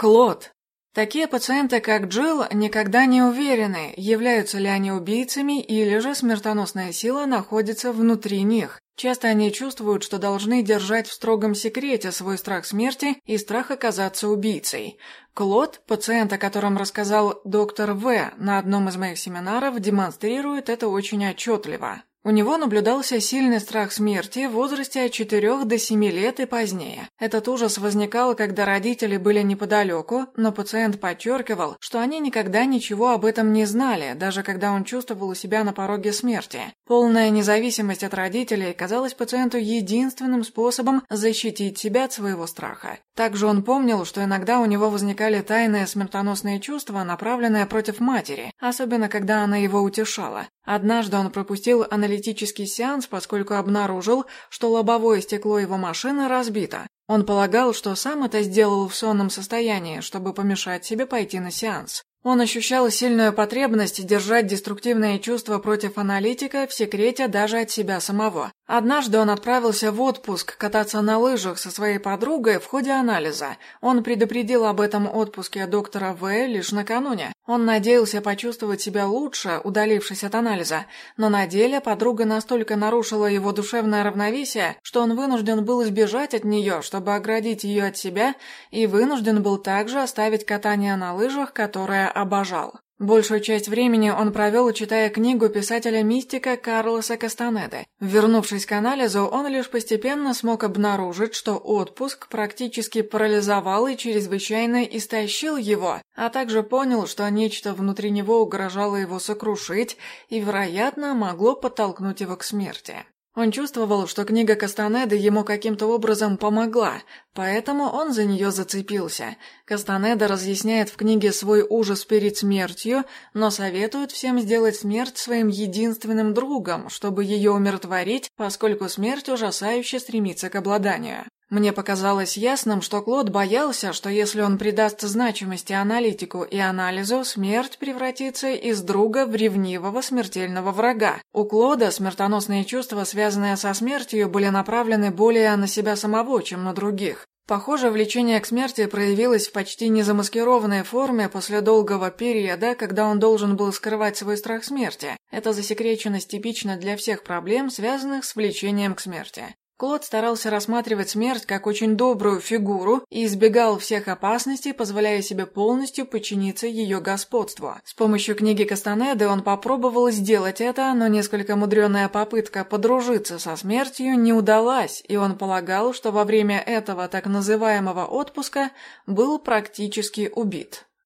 Клод. Такие пациенты, как Джилл, никогда не уверены, являются ли они убийцами или же смертоносная сила находится внутри них. Часто они чувствуют, что должны держать в строгом секрете свой страх смерти и страх оказаться убийцей. Клод, пациент, о котором рассказал доктор В на одном из моих семинаров, демонстрирует это очень отчетливо. У него наблюдался сильный страх смерти в возрасте от 4 до 7 лет и позднее. Этот ужас возникал, когда родители были неподалеку, но пациент подчеркивал, что они никогда ничего об этом не знали, даже когда он чувствовал себя на пороге смерти. Полная независимость от родителей казалась пациенту единственным способом защитить себя от своего страха. Также он помнил, что иногда у него возникали тайные смертоносные чувства, направленные против матери, особенно когда она его утешала. Однажды он пропустил аналитический сеанс, поскольку обнаружил, что лобовое стекло его машины разбито. Он полагал, что сам это сделал в сонном состоянии, чтобы помешать себе пойти на сеанс. Он ощущал сильную потребность держать деструктивные чувства против аналитика в секрете даже от себя самого. Однажды он отправился в отпуск кататься на лыжах со своей подругой в ходе анализа. Он предупредил об этом отпуске доктора В лишь накануне. Он надеялся почувствовать себя лучше, удалившись от анализа, но на деле подруга настолько нарушила его душевное равновесие, что он вынужден был избежать от нее, чтобы оградить ее от себя, и вынужден был также оставить катание на лыжах, которое обожал. Большую часть времени он провел, читая книгу писателя-мистика Карлоса Кастанеды. Вернувшись к анализу, он лишь постепенно смог обнаружить, что отпуск практически парализовал и чрезвычайно истощил его, а также понял, что нечто внутри него угрожало его сокрушить и, вероятно, могло подтолкнуть его к смерти. Он чувствовал, что книга Кастанеды ему каким-то образом помогла, поэтому он за нее зацепился. Кастанеда разъясняет в книге свой ужас перед смертью, но советует всем сделать смерть своим единственным другом, чтобы ее умиротворить, поскольку смерть ужасающе стремится к обладанию. Мне показалось ясным, что Клод боялся, что если он придаст значимости аналитику и анализу, смерть превратится из друга в ревнивого смертельного врага. У Клода смертоносные чувства, связанные со смертью, были направлены более на себя самого, чем на других. Похоже, влечение к смерти проявилось в почти незамаскированной форме после долгого периода, когда он должен был скрывать свой страх смерти. Эта засекреченность типична для всех проблем, связанных с влечением к смерти. Клод старался рассматривать смерть как очень добрую фигуру и избегал всех опасностей, позволяя себе полностью подчиниться ее господству. С помощью книги Кастанеды он попробовал сделать это, но несколько мудреная попытка подружиться со смертью не удалась, и он полагал, что во время этого так называемого отпуска был практически убит.